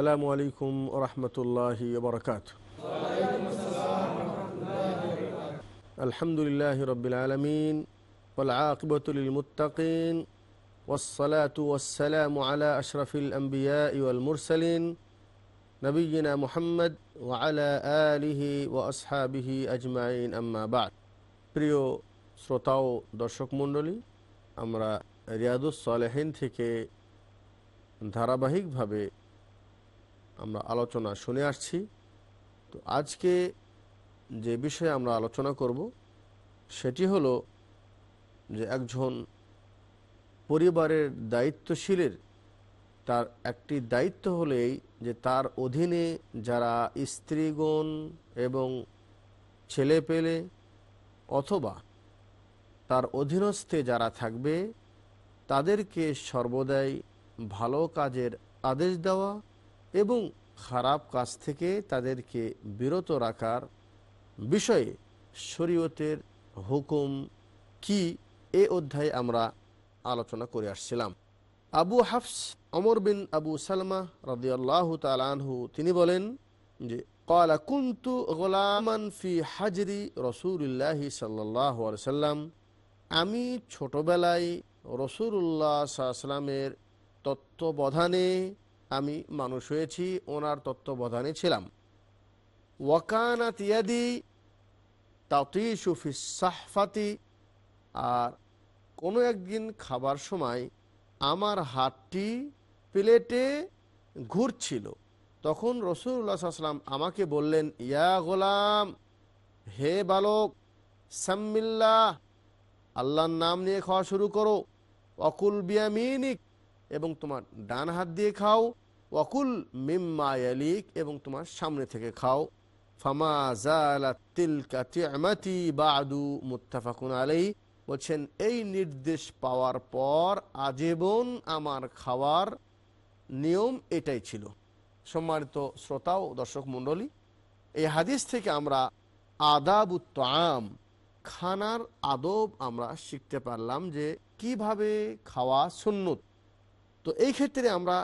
السلام عليكم ورحمة الله وبركاته الحمد لله رب العالمين والعاقبة للمتقين والصلاة والسلام على أشرف الأنبياء والمرسلين نبينا محمد وعلى آله وأصحابه أجمعين أما بعد প্রিয় শ্রোতা ও দর্শক মণ্ডলী আমরা রিয়াদুস সালেহিন থেকে ধারাবাহিকভাবে আমরা আলোচনা শুনে আসছি। তো আজকে যে বিষয়ে আমরা আলোচনা করব, সেটি হলো যে একজন পরিবারের দায়িত্বশীলের তার একটি দায়িত্ব হলেই যে তার অধীনে যারা স্ত্রীগণ এবং ছেলে পেলে অথবা তার অধীনস্থে যারা থাকবে, তাদেরকে সর্বদাই ভালো কাজের আদেশ দেওয়া এবং খারাপ কাজ থেকে তাদেরকে বিরত রাখার বিষয়ে শরীয়তের হুকুম কি? এ অধ্যায়ে আমরা আলোচনা করে আসছিলাম। আবু হাফস অমর বিন আবু সালমা রদিয়াল্লাহ তালানহু তিনি বলেন যে কলা কুন্তু ফি হাজরি রসুল্লাহি সাল্লাহ সাল্লাম আমি ছোটবেলায় রসুল্লাহ সাল্লামের তত্ত্ববধানে আমি মানুষ হয়েছি, ওনার তত্ত্বাবধানে ছিলাম। ওয়াকানা তিয়াদি তাতি সুফি সাহফাতি, আর কোনো একদিন খাবার সময় আমার হাতটি প্লেটে ঘুরছিল। তখন রসুল্লাহ সাল্লাম আমাকে বললেন, ইয়া গোলাম, হে বালক, সাম্মিল্লাহ, আল্লাহর নাম নিয়ে খাওয়া শুরু করো। অকুল বিয়ামিনিক, এবং তোমার ডান হাত দিয়ে খাও ওয়াকুল মিম্মা ইয়ালিক, এবং তোমার সামনে থেকে খাও। ফামা বলছেন, এই নির্দেশ পাওয়ার পর আজীবন আমার খাওয়ার নিয়ম এটাই ছিল। সম্মানিত শ্রোতা ও দর্শক মণ্ডলী, এই হাদিস থেকে আমরা আদাব আম খানার আদব আমরা শিখতে পারলাম যে কীভাবে খাওয়া সুন্নত। তো এই ক্ষেত্রে আমরা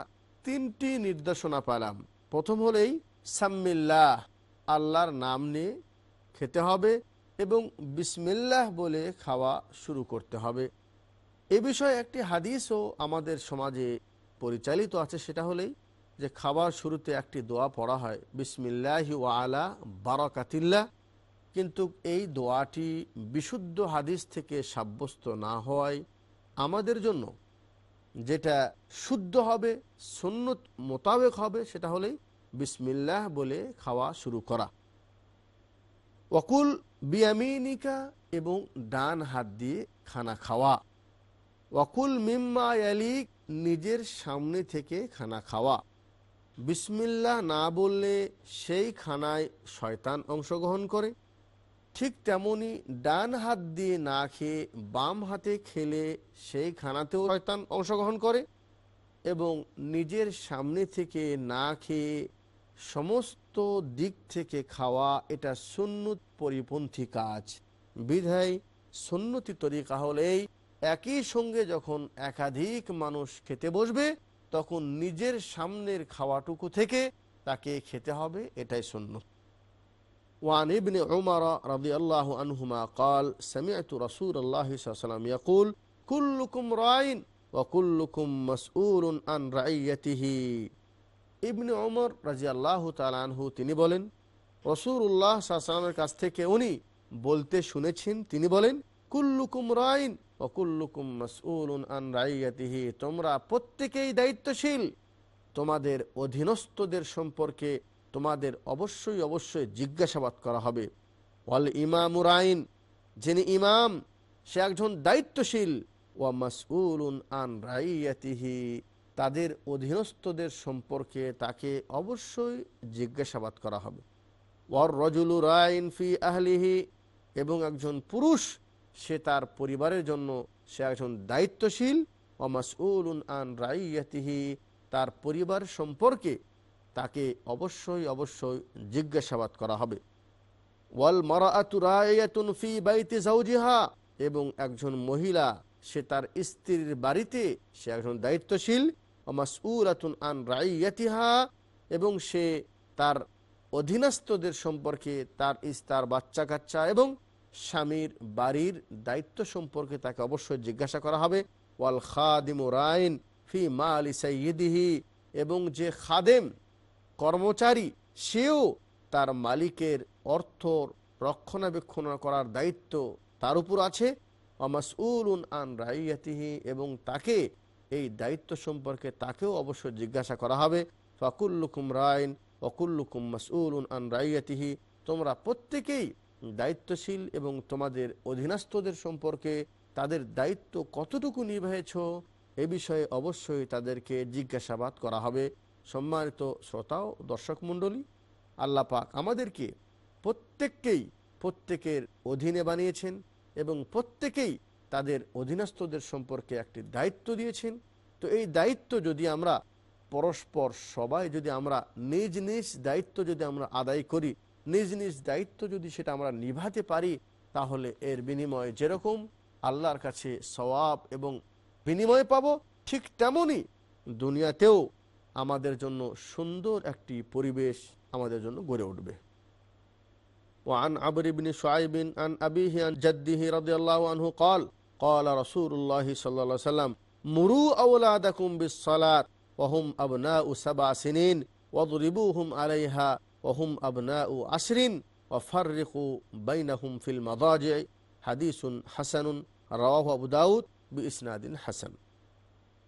তিনটি নির্দেশনা পেলাম। প্রথম হলেই, সাম্মিল্লাহ, আল্লাহর নাম নিয়ে খেতে হবে এবং বিসমিল্লাহ বলে খাওয়া শুরু করতে হবে। এ বিষয়ে একটি হাদিসও আমাদের সমাজে পরিচালিত আছে, সেটা হলেই যে খাবার শুরুতে একটি দোয়া পড়া হয়, বিসমিল্লাহি ও আলা বারাকাতিল্লাহ। কিন্তু এই দোয়াটি বিশুদ্ধ হাদিস থেকে সাব্যস্ত না হওয়ায় আমাদের জন্য যেটা শুদ্ধ হবে সন্ন্যত মোতাবেক হবে, সেটা হলেই বিসমিল্লাহ বলে খাওয়া শুরু করা। অকুল বিয়ামিনিকা এবং ডান হাত দিয়ে খানা খাওয়া। অকুল মিম্মা ইয়ালিক নিজের সামনে থেকে খানা খাওয়া। বিসমিল্লাহ না বললে সেই খানায় শয়তান অংশগ্রহণ করে। ঠিক তেমনি ডান হাত দিয়ে না খেয়ে বাম হাতে খেলে সেই খানাতেও শয়তান অংশগ্রহণ করে এবং নিজের সামনে থেকে না খেয়ে সমস্ত দিক থেকে খাওয়া এটা সুন্নত পরিপন্থী কাজ। বিধায় সুন্নতি তরিকা হলেই একই সঙ্গে যখন একাধিক মানুষ খেতে বসবে, তখন নিজের সামনের খাওয়াটুকু থেকে তাকে খেতে হবে, এটাই সুন্নত। وعن ابن عمر رضي الله عنهما قال سمعت رسول الله صلى الله عليه وسلم يقول كلكم راع وكلكم مسؤول عن رعيته ইবনে ওমর রাজি আল্লাহ তালানহু তিনি বলেন রসুল্লাহ সাল্লামের কাছ থেকে উনি বলতে শুনেছেন তিনি বলেন কুল্লুকুম রাইন ও কুল্লুকুম মাসউল আন রাইয়াতিহি তোমরা প্রত্যেকেই দায়িত্বশীল তোমাদের অধীনস্থদের সম্পর্কে তোমাদের অবশ্যই অবশ্যই জিজ্ঞাসাবাদ করা হবে। ওয়াল ইমামুরাইন যিনি ইমাম, সে একজন দায়িত্বশীল। ওয়া মাসউলুন আন রাইয়াতিহি, তাদের অধীনস্থদের সম্পর্কে তাকে অবশ্যই জিজ্ঞাসাবাদ করা হবে। ওয়ার রজুলু রাইন ফি আহলিহি, এবং একজন পুরুষ, সে তার পরিবারের জন্য সে একজন দায়িত্বশীল। ও মাসউলুন আন রাইয়াতিহি, তার পরিবার সম্পর্কে তাকে অবশ্যই অবশ্যই জিজ্ঞাসাবাদ করা হবে। ওয়াল রাইয়াতুন ফি বাইতি জাওজিহা এবং একজন মহিলা, সে তার স্ত্রীর বাড়িতে, সে একজন দায়িত্বশীল, ও মাসউলাতুন আন রাইয়াতিহা। এবং সে তার অধীনস্থদের সম্পর্কে, তার ইস্তার বাচ্চা কাচ্চা এবং স্বামীর বাড়ির দায়িত্ব সম্পর্কে তাকে অবশ্যই জিজ্ঞাসা করা হবে। ওয়াল খাদিম রাইন ফি মা আলি সাইয়িদিহি এবং যে খাদেম কর্মচারী, সেও তার মালিকের অর্থ রক্ষণাবেক্ষণ করার দায়িত্ব তার উপর আছে। অমাসউলুন আন রাইয়াতিহি, এবং তাকে এই দায়িত্ব সম্পর্কে তাকেও অবশ্যই জিজ্ঞাসা করা হবে। ফাকুল্লুকুম রাইন অকুল্লুকুম মাসউলুন আন রাইয়াতিহি, তোমরা প্রত্যেকেই দায়িত্বশীল এবং তোমাদের অধীনস্থদের সম্পর্কে তাদের দায়িত্ব কতটুকু নিভেছ এ বিষয়ে অবশ্যই তাদেরকে জিজ্ঞাসাবাদ করা হবে। সম্মানিত শ্রোতা ও দর্শক মণ্ডলী, আল্লাহ পাক আমাদেরকে প্রত্যেককেই প্রত্যেকের অধীনে বানিয়েছেন এবং প্রত্যেকেই তাদের অধীনস্থদের সম্পর্কে একটি দায়িত্ব দিয়েছেন। তো এই দায়িত্ব যদি আমরা পরস্পর সবাই যদি আমরা নিজ নিজ দায়িত্ব যদি আমরা আদায় করি, নিজ নিজ দায়িত্ব যদি সেটা আমরা নিভাতে পারি, তাহলে এর বিনিময়ে যেরকম আল্লাহর কাছে সওয়াব এবং বিনিময় পাব, ঠিক তেমনই দুনিয়াতেও আমাদের জন্য সুন্দর একটি পরিবেশ আমাদের জন্য গড়ে উঠবে وعن عمرو بن شعيب عن أبيه عن جده رضي الله عنه قال قال رسول الله صلى الله عليه وسلم مروا أولادكم بالصلاة وهم أبناء سبع سنين واضربوهم عليها وهم أبناء عشر وفرقوا بينهم في المضاجع حديث حسن رواه أبو داود بإسناد حسن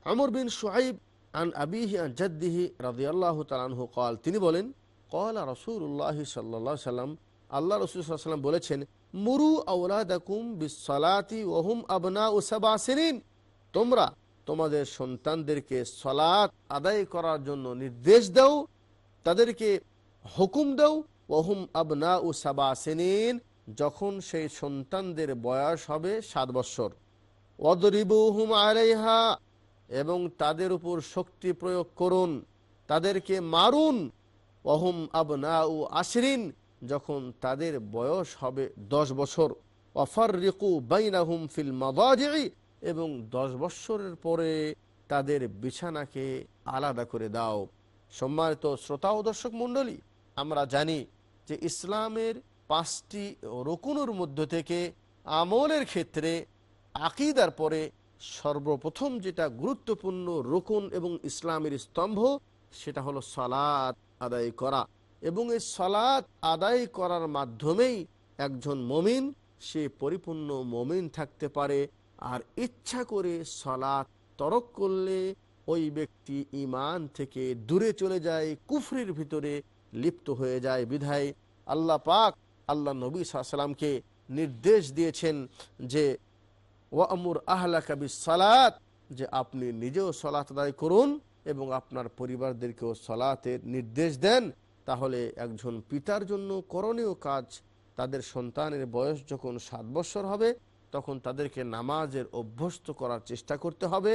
عمر بن شعيب আন আবিহি আন জদ্দিহি তালানহু কল। তিনি বলেন, কলা রসুল্লাহ সাল্লা সাল্লাম, আল্লাহ রসুলাম বলেছেন, মুরু আউলাদাকুম বিসলাতি ওহুম আবনা উসাবাসিন তোমরা তোমাদের সন্তানদেরকে সলাত আদায় করার জন্য নির্দেশ দাও, তাদেরকে হুকুম দাও ওহুম আবনা উসাবাসিন যখন সেই সন্তানদের বয়স হবে সাত বৎসর। অদরিবু হুম আলাইহা এবং তাদের উপর শক্তি প্রয়োগ করুন। তাদেরকে মারুন। ওহুম আবনা উ আশরিন, যখন তাদের বয়স হবে দশ বছর। অফার রিকু বাইনাহুম ফিল মাদাজি এবং দশ বৎসরের পরে তাদের বিছানাকে আলাদা করে দাও। সম্মানিত শ্রোতা ও দর্শক মণ্ডলী, আমরা জানি যে ইসলামের পাঁচটি রকুনের মধ্য থেকে আমলের ক্ষেত্রে আকিদার পরে সর্বপ্রথম যেটা গুরুত্বপূর্ণ রকুন এবং ইসলামের স্তম্ভ, সেটা হলো সালাত আদায় করা। এবং এই সলাৎ আদায় করার মাধ্যমেই একজন মমিন, সে পরিপূর্ণ মমিন থাকতে পারে। আর ইচ্ছা করে সলাৎ তরক করলে ওই ব্যক্তি ইমান থেকে দূরে চলে যায়, কুফরির ভিতরে লিপ্ত হয়ে যায় বিধায়। আল্লাহ পাক আল্লাহ নবী সাল্লামকে নির্দেশ দিয়েছেন যে ওয়ামুর আহলা কাবি সালাত, যে আপনি নিজেও সলাৎ আদায় করুন এবং আপনার পরিবারদেরকেও সলাতের নির্দেশ দেন। তাহলে একজন পিতার জন্য করণীয় কাজ, তাদের সন্তানের বয়স যখন সাত বছর হবে, তখন তাদেরকে নামাজের অভ্যস্ত করার চেষ্টা করতে হবে।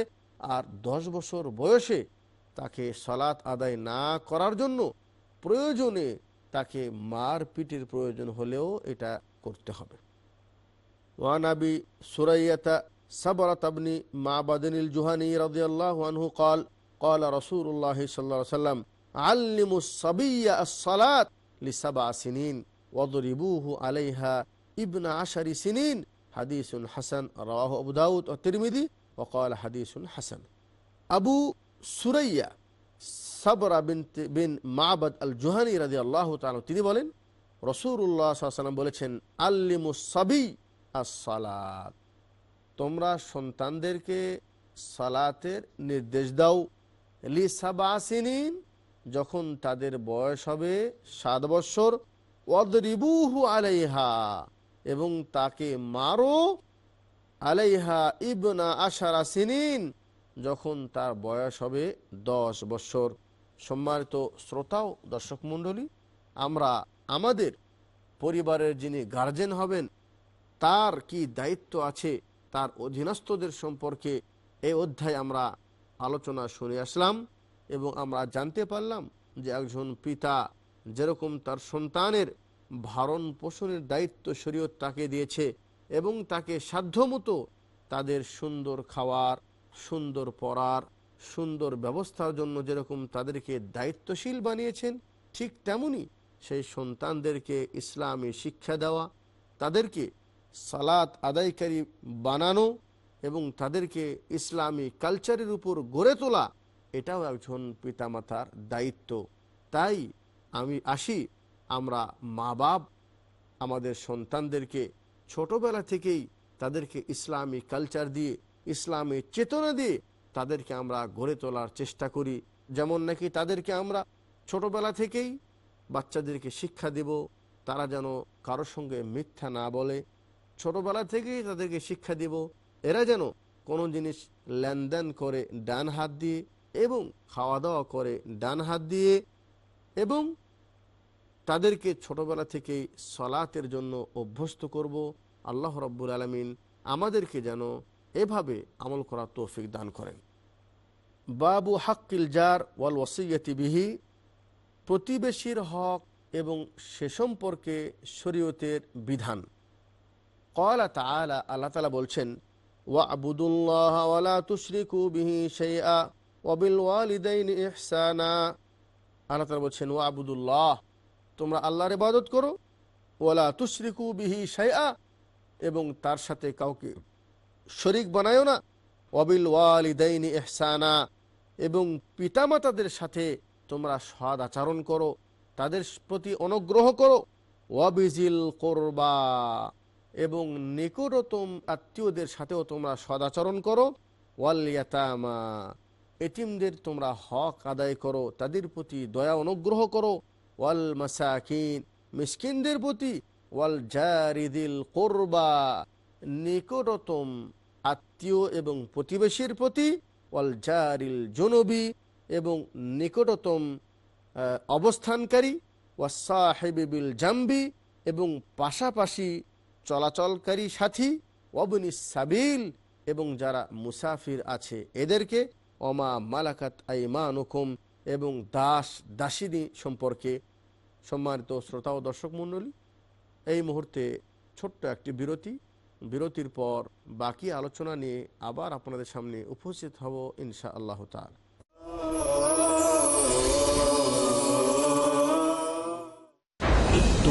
আর দশ বছর বয়সে তাকে সলাৎ আদায় না করার জন্য প্রয়োজনে তাকে মার পিটের প্রয়োজন হলেও এটা করতে হবে। ওয়ানাবি সুরাইয়াতা সাবরাত আবনি মা বাদিনিল জুহানি রাদিয়াল্লাহু আনহু قال قال رسول الله صلى الله عليه وسلم علموا الصبي الصلاة لسبع سنين وضربوه عليها ابن عشر سنين حديث حسن رواه أبو داود والترمذي وقال حديث حسن أبو سرية সাবরা বিন মাবাদ আল জুহানি রাজি আল্লাহ তিনি বলেন রসুল্লাহ সাল্লাম বলেছেন আল্লিমুসাবি সালাত তোমরা সন্তানদেরকে সালাতের নির্দেশ দাও। লি সাবাসিনিন যখন তাদের বয়স হবে সাত বৎসর, ওয়াদরিবুহু আলাইহা, এবং তাকে মারো আলাইহা ইবনা আশারা সিনিন, যখন তার বয়স হবে দশ বৎসর। সম্মানিত শ্রোতাও দর্শক মণ্ডলী, আমরা আমাদের পরিবারের যিনি গার্জেন হবেন তার কি দায়িত্ব আছে তার অধীনস্থদের সম্পর্কে এই অধ্যায় আমরা আলোচনা শুনে আসলাম এবং আমরা জানতে পারলাম যে একজন পিতা যেরকম তার সন্তানের ভারণ পোষণের দায়িত্ব শরীয়ত তাকে দিয়েছে এবং তাকে সাধ্যমতো তাদের সুন্দর খাওয়ার, সুন্দর পড়ার, সুন্দর ব্যবস্থার জন্য যেরকম তাদেরকে দায়িত্বশীল বানিয়েছেন, ঠিক তেমনি সেই সন্তানদেরকে ইসলামী শিক্ষা দেওয়া, তাদেরকে সালাত আদায়কারী বানানো এবং তাদেরকে ইসলামী কালচারের উপর গড়ে তোলা, এটাও একজন পিতামাতার দায়িত্ব। তাই আমি আসি, আমরা মা বাপ আমাদের সন্তানদেরকে ছোটবেলা থেকেই তাদেরকে ইসলামী কালচার দিয়ে, ইসলামী চেতনা দিয়ে তাদেরকে আমরা গড়ে তোলার চেষ্টা করি। যেমন নাকি তাদেরকে আমরা ছোটবেলা থেকেই বাচ্চাদেরকে শিক্ষা দেব, তারা যেন কারোর সঙ্গে মিথ্যা না বলে। ছোটবেলা থেকেই তাদেরকে শিক্ষা দেব। এরা যেন কোনো জিনিস লেনদেন করে ডান হাত দিয়ে এবং খাওয়া দাওয়া করে ডান হাত দিয়ে এবং তাদেরকে ছোটবেলা থেকেই সলাতের জন্য অভ্যস্ত করব। আল্লাহ রব্বুল আলমিন আমাদেরকে যেন এভাবে আমল করার তৌফিক দান করেন। বাবু হাক্কিল জার ওয়াল ওসিয়তি বিহি, প্রতিবেশীর হক এবং সে সম্পর্কে শরীয়তের বিধান। আল্লাহ তালা বলছেন ওয়া আবুদুল্লাহ ওয়ালা বিহি তালা বলছেন আবুদুল্লাহ তোমরা আল্লাহর ইবাদত করো ওয়ালা তুশরিকু বিহি শাইআ এবং তার সাথে কাউকে শরিক বানায়ও না ওয়াবিল ওয়ালিদাইনি ইহসানা এবং পিতামাতাদের সাথে তোমরা সদ আচরণ করো, তাদের প্রতি অনুগ্রহ করো ওয়াবিজিল করবা। এবং নিকটতম আত্মীয়দের সাথেও তোমরা সদাচরণ করো। ওয়াল ইয়াতামা এটিমদের তোমরা হক আদায় করো, তাদের প্রতি দয়া অনুগ্রহ করো। ওয়াল মাসাকিন, মিসকিনদের প্রতি ওয়াল জারিদিল কোরবা, নিকটতম আত্মীয় এবং প্রতিবেশীর প্রতি ওয়াল জারিল জনবী এবং নিকটতম অবস্থানকারী। ওয়াসাহেবিল জাম্বি এবং পাশাপাশি চলাচলকারী সাথী অবনি সাবিল এবং যারা মুসাফির আছে, এদেরকে অমা মালাকাত আইমানুকুম এবং দাস দাসিনী সম্পর্কে সম্মানিত শ্রোতা ও দর্শক মণ্ডলী, এই মুহূর্তে ছোট্ট একটি বিরতি। বিরতির পর বাকি আলোচনা নিয়ে আবার আপনাদের সামনে উপস্থিত হব ইনশা আল্লাহ তাল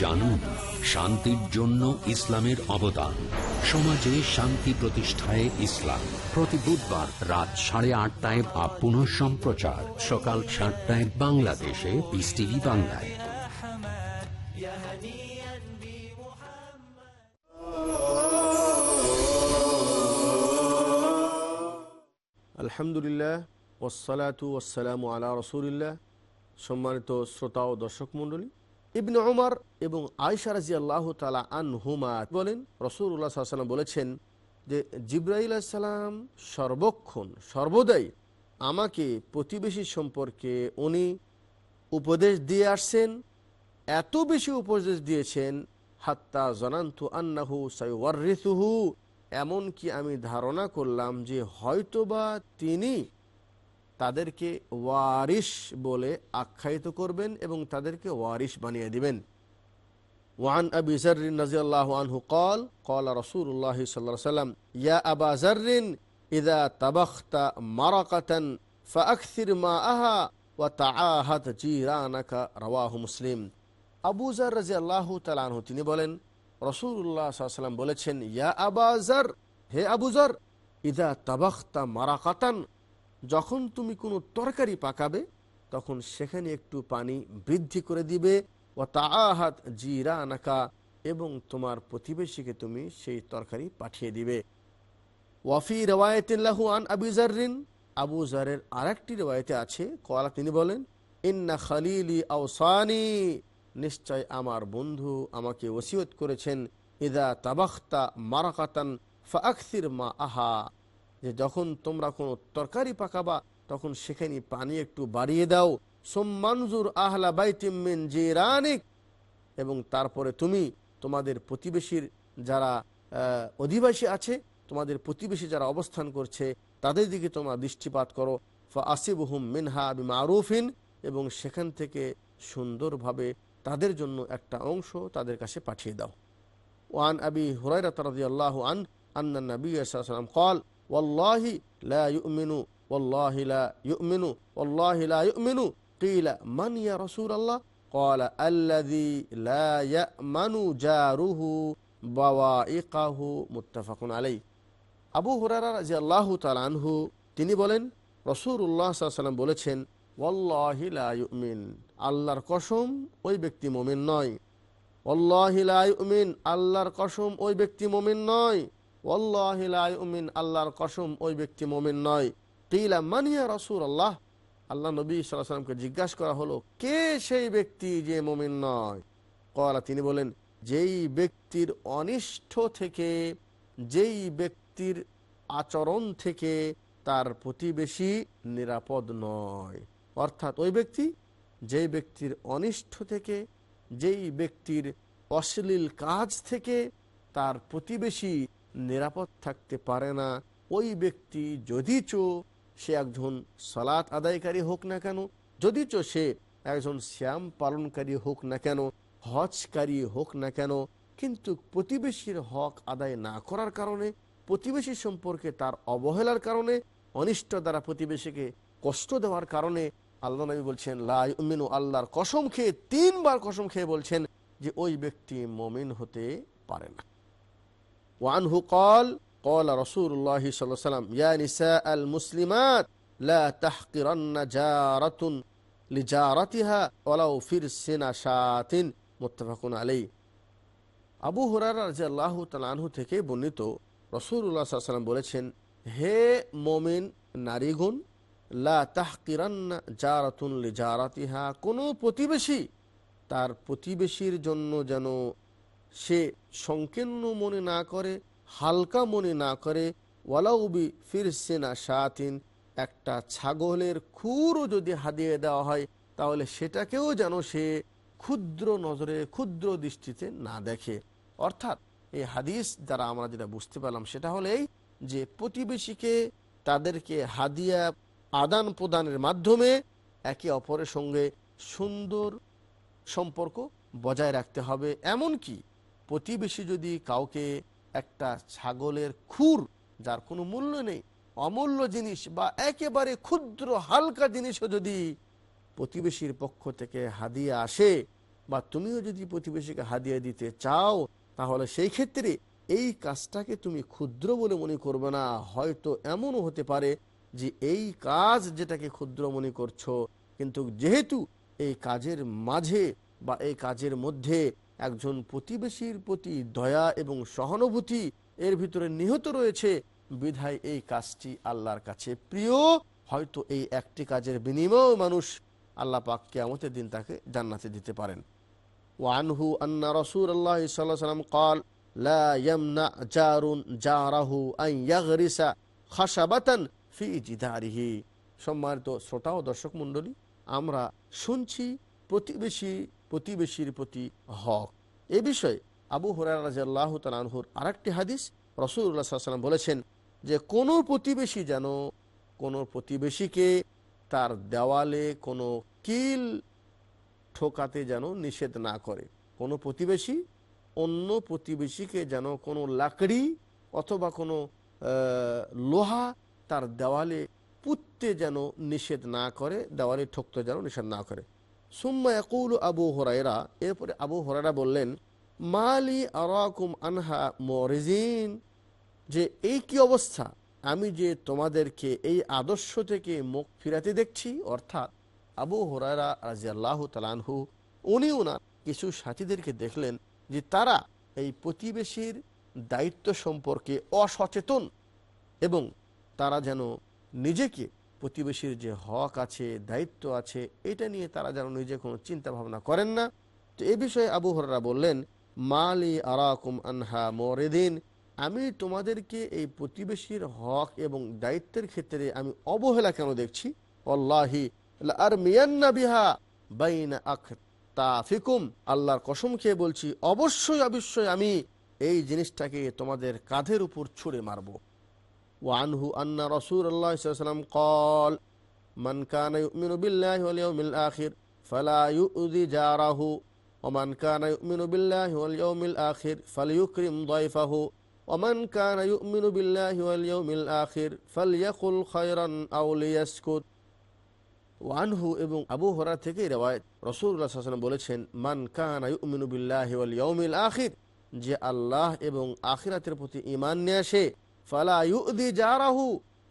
জানুন শান্তির জন্য ইসলামের অবদান। সমাজে শান্তি প্রতিষ্ঠায় ইসলাম। প্রতি বুধবার রাত সাড়ে আটটায় বা পুনঃ সম্প্রচার। সকাল সাতটায় বাংলাদেশে পিস টিভি বাংলায়। আলহামদুলিল্লাহ ওসালাতু ওসালামু আলা রসুলিল্লাহ। সম্মানিত শ্রোতা ও দর্শক মণ্ডলী ইবনে ওমর এবং আয়সা রাজি আল্লাহ তালা আন হুমা বলেন রসুল্লাহ সাল্লাম বলেছেন যে, জিব্রাইল সালাম সর্বক্ষণ, সর্বদাই আমাকে প্রতিবেশী সম্পর্কে উনি উপদেশ দিয়ে আসছেন, এত বেশি উপদেশ দিয়েছেন, হাত্তা জনান্তু আন্নাহু সাইওয়ারিসুহু, এমনকি আমি ধারণা করলাম যে হয়তোবা তিনি তাদেরকে ওয়ারিস বলে আখ্যায়িত করবেন এবং তাদেরকে ওয়ারিস বানিয়ে দিবেন وعن أبي ذر رضي الله عنه قال قال رسول الله صلى الله عليه وسلم يا أبا ذر إذا طبخت مرقة فأكثر ماءها وتعاهد جيرانك رواه مسلم আবু জার রাজি আল্লাহ তালানহ তিনি বলেন রসুল্লাহ সাল্লাম বলেছেন ইয়া আবাজার হে আবুজার ইদা তাবাখতা মারাকাতান যখন তুমি কোনো তরকারি পাকাবে, তখন সেখানে একটু পানি বৃদ্ধি করে দিবে। ও তাহাত জিরা আনাকা এবং তোমার প্রতিবেশীকে তুমি সেই তরকারি পাঠিয়ে দিবে। ওয়াফি রেওয়ায়তিল্লাহু আন আবু জারিন আবু জারের আর একটি রেওয়ায়তে আছে, কলা তিনি বলেন, ইন্না খালিলি আওসানি নিশ্চয় আমার বন্ধু আমাকে ওসিয়ত করেছেন, ইদা তাবাখতা মারাকাতান ফাকসির মা আহা। যে যখন তোমরা কোনো তরকারি পাকাবা, তখন সেখানে পানি একটু বাড়িয়ে দাও। সোম্মানজুর আহলা বাইতিমিন যে রানিক এবং তারপরে তুমি তোমাদের প্রতিবেশীর যারা অধিবাসী আছে, তোমাদের প্রতিবেশী যারা অবস্থান করছে, তাদের দিকে তোমরা দৃষ্টিপাত করো। ফা আসিবহুম মিনহা বি মারুফিন এবং সেখান থেকে সুন্দরভাবে তাদের জন্য একটা অংশ তাদের কাছে পাঠিয়ে দাও। ওয়ান আবি হুরাইরা তারদি আল্লাহ আন, আন্না নবী সাল্লাম কল ওয়াল্লাহি লা ইউমিনু ওয়াল্লাহি লা ইউমিনু ওয়াল্লাহি লা ইউমিনু কিলা মান ইয়া রাসূলুল্লাহ ক্বালা আল্লাযী লা ইয়ামানু জারুহু বাওয়াইকাহু মুত্তাফাকুন আলাইহি আবু হুরারা রাদিয়াল্লাহু তাআলা আনহু তিনি বলেন, রাসূলুল্লাহ সাল্লাল্লাহু আলাইহি বলেছেন, ওয়াল্লাহি লা ইউমিন. আল্লাহর কসম ওই ব্যক্তি মমিন নয়। ওয়াল্লাহি লা ইউমিন আল্লাহর কসম ওই ব্যক্তি মমিন নয়। ইউমিন, আল্লাহর কসম, ওই ব্যক্তি মোমেন নয়। কিলা মানিয়া রসুল আল্লাহ আল্লাহ নবী সাল্লামকে জিজ্ঞাসা করা হলো, কে সেই ব্যক্তি যে মোমেন নয়? কলা, তিনি বলেন, যেই ব্যক্তির অনিষ্ঠ থেকে, যেই ব্যক্তির আচরণ থেকে তার প্রতিবেশী নিরাপদ নয়। অর্থাৎ ওই ব্যক্তি, যেই ব্যক্তির অনিষ্ঠ থেকে, যেই ব্যক্তির অশ্লীল কাজ থেকে তার প্রতিবেশী নিরাপদ থাকতে পারে না। ওই ব্যক্তি যদিচ সে একজন সালাত আদায়কারী হোক না কেন যদিচ সে একজন শ্যাম পালনকারী হোক না কেন, হজকারী হোক না কেন, কিন্তু প্রতিবেশীর হক আদায় না করার কারণে, প্রতিবেশী সম্পর্কে তার অবহেলার কারণে, অনিষ্ট দ্বারা প্রতিবেশীকে কষ্ট দেওয়ার কারণে আল্লাহ নবী বলছেন লাইমিনু আল্লাহর কসম খেয়ে তিনবার কসম খেয়ে বলছেন যে, ওই ব্যক্তি মমিন হতে পারে না। ওয়ানহু কল কল রসুল্লাহ সাল্লাম ইয়া নিসা আল মুসলিমাত লা তাহকিরান্না জারাতুন লিজারাতিহা ওয়ালাউ ফিরসিনা শাতিন মুত্তাফাকুন আলাই আবু হুরার রাজি আল্লাহ তালাহু থেকে বর্ণিত রসুল্লাহ সাল্লাম বলেছেন, হে মমিন নারীগুণ, লা তাহকিরান্না জারাতুন লিজারাতিহা, কোনো প্রতিবেশী তার প্রতিবেশীর জন্য যেন সে সংকীর্ণ মনে না করে, হালকা মনে না করে ওয়ালাউবি ফিরসেনা সাতিন একটা ছাগলের খুরও যদি হাদিয়ে দেওয়া হয়, তাহলে সেটাকেও যেন সে ক্ষুদ্র নজরে, ক্ষুদ্র দৃষ্টিতে না দেখে। অর্থাৎ এই হাদিস দ্বারা আমরা যেটা বুঝতে পারলাম, সেটা হলেই যে প্রতিবেশীকে তাদেরকে হাদিয়া আদান প্রদানের মাধ্যমে একে অপরের সঙ্গে সুন্দর সম্পর্ক বজায় রাখতে হবে। এমনকি প্রতিবেশী যদি কাউকে একটা ছাগলের খুর, যার কোনো মূল্য নেই, অমূল্য জিনিস বা একেবারে ক্ষুদ্র হালকা জিনিসও যদি প্রতিবেশীর পক্ষ থেকে হাদিয়া আসে বা তুমিও যদি প্রতিবেশীকে হাদিয়া দিতে চাও, তাহলে সেই ক্ষেত্রে এই কাজটাকে তুমি ক্ষুদ্র বলে মনে করবে না। হয়তো এমনও হতে পারে যে এই কাজ যেটাকে ক্ষুদ্র মনে করছ, কিন্তু যেহেতু এই কাজের মাঝে বা এই কাজের মধ্যে একজন প্রতিবেশীর প্রতি দয়া এবং সহানুভূতি এর ভিতরে নিহত রয়েছে। বিধায় এই কাজটি আল্লাহর কাছে প্রিয়। হয়তো এই একটি কাজের বিনিময়েও মানুষ আল্লাহ পাক কেয়ামতের দিন তাকে জান্নাতে দিতে পারেন। ওয়ানহু আন্না রসুল আল্লাহ সাল্লাম কল, লা জারুন খাসাবাতান ফি সম্মানিত শ্রোতা ও দর্শক মন্ডলী আমরা শুনছি প্রতিবেশী প্রতিবেশীর প্রতি হক। এ বিষয়ে আবু হরার রাজিয়াল্লাহ তালানহুর আরেকটি হাদিস রসুল্লাহ সাল্লাম বলেছেন যে, কোনো প্রতিবেশী যেন কোনো প্রতিবেশীকে তার দেওয়ালে কোনো কিল ঠোকাতে যেন নিষেধ না করে। কোনো প্রতিবেশী অন্য প্রতিবেশীকে যেন কোনো লাকড়ি অথবা কোনো লোহা তার দেওয়ালে পুততে যেন নিষেধ না করে, দেওয়ালে ঠকতে যেন নিষেধ না করে। সুম্মা ইয়াকুল আবু হরাইরা এরপরে আবু হরাইরা বললেন, মালি আরাকুম আনহা মরিজিন। যে, এই কি অবস্থা? আমি যে তোমাদেরকে এই আদর্শ থেকে মুখ ফিরাতে দেখছি, অর্থাৎ আবু হরারা রাজিয়াল্লাহ তালানহু উনি ওনার কিছু সাথীদেরকে দেখলেন যে তারা এই প্রতিবেশীর দায়িত্ব সম্পর্কে অসচেতন এবং তারা যেন নিজেকে প্রতিবেশীর যে হক আছে, দায়িত্ব আছে, এটা নিয়ে তারা যেন নিজে কোনো চিন্তা ভাবনা করেন না। তো এ বিষয়ে আবু হররা বললেন, মালি আরাকুম আনহা মরেদিন, আমি তোমাদেরকে এই প্রতিবেশীর হক এবং দায়িত্বের ক্ষেত্রে আমি অবহেলা কেন দেখছি? অল্লাহি আর মিয়ান্না বিহা বাইনা আখ তাফিকুম আল্লাহর কসম খেয়ে বলছি, অবশ্যই অবশ্যই আমি এই জিনিসটাকে তোমাদের কাঁধের উপর ছুঁড়ে মারবো। ওয়ানহু আন্না রসুল্লাহ সাল্লাম কল মান কানা ইউমিনু বিল্লাহি ওয়াল ইয়াউমিল আখির, ফালা ইউযি জারাহু ওমান কানা ইউমিনু বিল্লাহি ওয়াল ইয়াউমিল আখির ফালইউকরিম দাইফাহু ওমান কানা ইউমিনু বিল্লাহি ওয়াল ইয়াউমিল আখির ফালইয়াকুল খায়রান আও লিয়াসকুত। ওয়ানহু এবং আবু হরা থেকে রেওয়ায়ত রসুল্লাহ সাল্লাম বলেছেন, মান কানা ইউমিনু বিল্লাহি ওয়াল ইয়াউমিল আখির, যে আল্লাহ এবং আখিরাতের প্রতি ইমান নিয়ে আসে ফালা ইউদি জারাহু,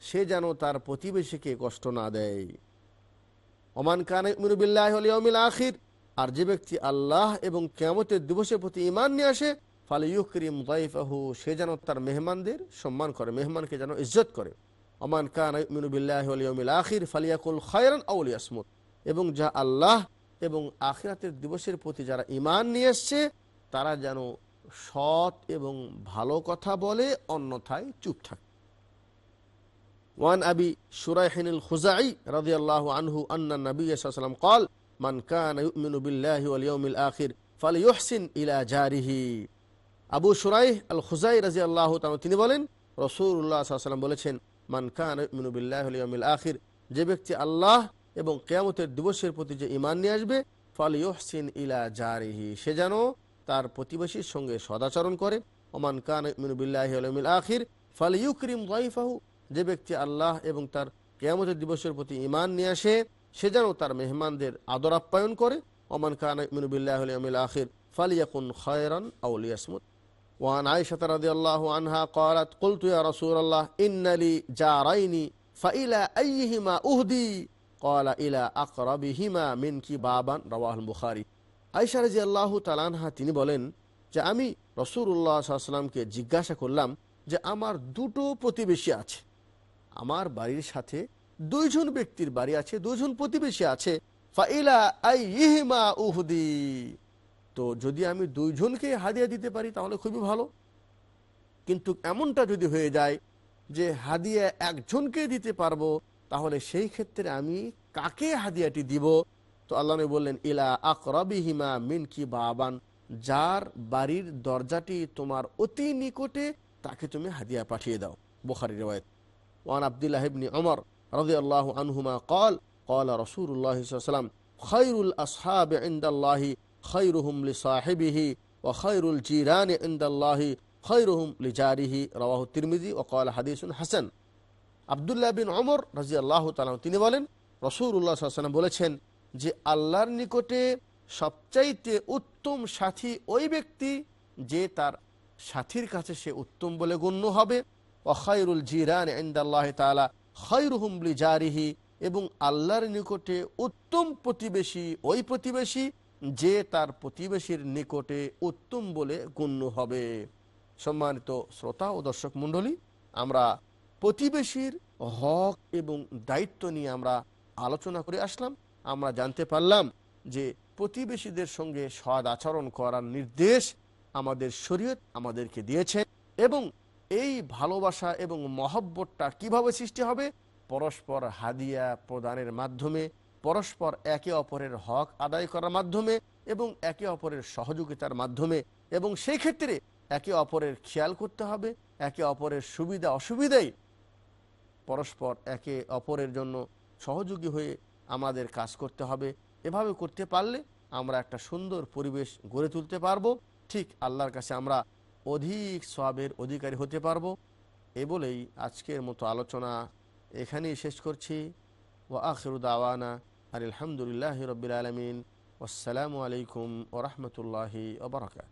সে যেন তার প্রতিবেশীকে কষ্ট না দেয়। ওমান কানা ইয়াউমিল আখির, আর যে ব্যক্তি আল্লাহ এবং কিয়ামতের দিবসের প্রতি ইমান নিয়ে আসে, ফালা ইউকরিম দাইফাহু, সে যেন তার মেহমানদের সম্মান করে, মেহমানকে যেন ইজ্জত করে। ওমান কান বিল্লাহিল আখির, ফালিয়াকুল খয়রান আউল ইয়াসমুত এবং যা আল্লাহ এবং আখিরাতের দিবসের প্রতি যারা ইমান নিয়ে এসছে, তারা যেন সৎ এবং ভালো কথা বলে, অন্যথায় চুপ থাকে। ওয়ান আবি সুরাইহিন খুজাই রাজি আল্লাহ আনহু আন্না নবী সাল্লাম মান কান ইউমিনু বিল্লাহি ওয়াল ইয়াউমিল আখির ফালিয়ুহসিন ইলা জারিহি। আবু সুরাইহ আল খুজাই রাজি আল্লাহ তিনি বলেন রসুল্লাহ সাল্লাম বলেছেন, মান খান মিনুবিল্লাহমিল আখির, যে ব্যক্তি আল্লাহ এবং কেয়ামতের দিবসের প্রতি যে ইমান নিয়ে আসবে ফল ইহসিন ইলা জারিহি। সে যেন তার প্রতিবেশীর সঙ্গে সদাচরণ করে ওমান খান মিনুবিল্লাহমিল আখির ফল ইউক্রিম ওয়াইফাহু যে ব্যক্তি আল্লাহ এবং তার কেয়ামতের দিবসের প্রতি ইমান নিয়ে আসে সে যেন তার মেহমানদের আদর আপ্যায়ন করে ওমান খান মিনুবিল্লাহমিল আখির ফালিয়াকুন খয়রান আউলিয়াসমুদ وعن عائشة رضي الله عنها قالت قلت يا رسول الله إن لي جارين فإلى أيهما أهدي قال إلى أقربهما منك بابا رواه البخاري আয়সা রাজি আল্লাহ তালানহা তিনি বলেন যে আমি রসুল্লাহ সাল্লামকে জিজ্ঞাসা করলাম যে আমার দুটো প্রতিবেশী আছে। আমার বাড়ির সাথে দুইজন ব্যক্তির বাড়ি আছে, দুইজন প্রতিবেশী আছে। ফাইলা উহদি। তো যদি আমি দুইজনকে হাদিয়া দিতে পারি তাহলে খুবই ভালো। কিন্তু এমনটা যদি হয়ে যায় যে হাদিয়া একজনকে দিতে পারব, তাহলে সেই ক্ষেত্রে আমি কাকে হাদিয়াটি দিব? তো আল্লাহ নবী বললেন ইলা আকরবিহিমা মিন কি বাবান যার বাড়ির দরজাটি তোমার অতি নিকটে তাকে তুমি হাদিয়া পাঠিয়ে দাও বোখারি রেওয়ায়ত one Abdullah ibn Umar رضي الله عنهما قال قال رسول الله صلى الله عليه وسلم خير الأصحاب عند الله خيرهم لصاحبه وخير الجيران عند الله خيرهم لجاره رواه الترمذي وقال حديث حسن Abdullah bin Amr রাজি আল্লাহ তালাম তিনি বলেন রসুল্লাহ সাল্লাম বলেছেন যে আল্লাহর নিকটে সবচাইতে উত্তম সাথী ওই ব্যক্তি যে তার সাথীর কাছে সে উত্তম বলে গণ্য হবে। অখায়রুল জিরান ইন্দাল্লাহ তালা খৈরুহুমলি জারিহি এবং আল্লাহর নিকটে উত্তম প্রতিবেশী ওই প্রতিবেশী যে তার প্রতিবেশীর নিকটে উত্তম বলে গণ্য হবে। সম্মানিত শ্রোতা ও দর্শক মণ্ডলী, আমরা প্রতিবেশীর হক এবং দায়িত্ব নিয়ে আমরা আলোচনা করে আসলাম। আমরা জানতে পারলাম যে প্রতিবেশীদের সঙ্গে সদ আচরণ করার নির্দেশ আমাদের শরীয়ত আমাদেরকে দিয়েছে এবং এই ভালোবাসা এবং মহব্বতটা কীভাবে সৃষ্টি হবে? পরস্পর হাদিয়া প্রদানের মাধ্যমে, পরস্পর একে অপরের হক আদায় করার মাধ্যমে এবং একে অপরের সহযোগিতার মাধ্যমে এবং সেই ক্ষেত্রে একে অপরের খেয়াল করতে হবে, একে অপরের সুবিধা অসুবিধাই পরস্পর একে অপরের জন্য সহযোগী হয়ে আমাদের কাজ করতে হবে। এভাবে করতে পারলে আমরা একটা সুন্দর পরিবেশ গড়ে তুলতে পারব। ঠিক আল্লাহর কাছে আমরা অধিক সবের অধিকারী হতে পারব। এ বলেই আজকের মতো আলোচনা এখানেই শেষ করছি। ও আখিরুদ আওয়ানা আর আলহামদুলিল্লাহ রবিল আলমিন। আসসালামু আলাইকুম ওরহমতুল্লাহি ওবরাকাত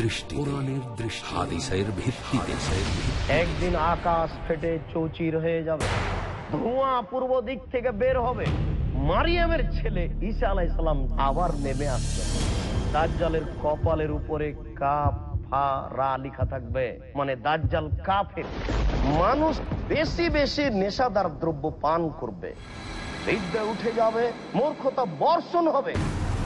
দৃষ্টি একদিন আকাশ ফেটে চৌচির হয়ে যাবে, ধোঁয়া পূর্ব দিক থেকে বের হবে, মারিয়ামের ছেলে ঈসা আলাইসালাম আবার নেমে আসবে। দাজ্জালের কপালের উপরে কাপ থাকবে মানে দাজ্জাল কাফের। মানুষ বেশি বেশি নেশাদার দ্রব্য পান করবে, বিদ্যা উঠে যাবে, মূর্খতা বর্ষণ হবে।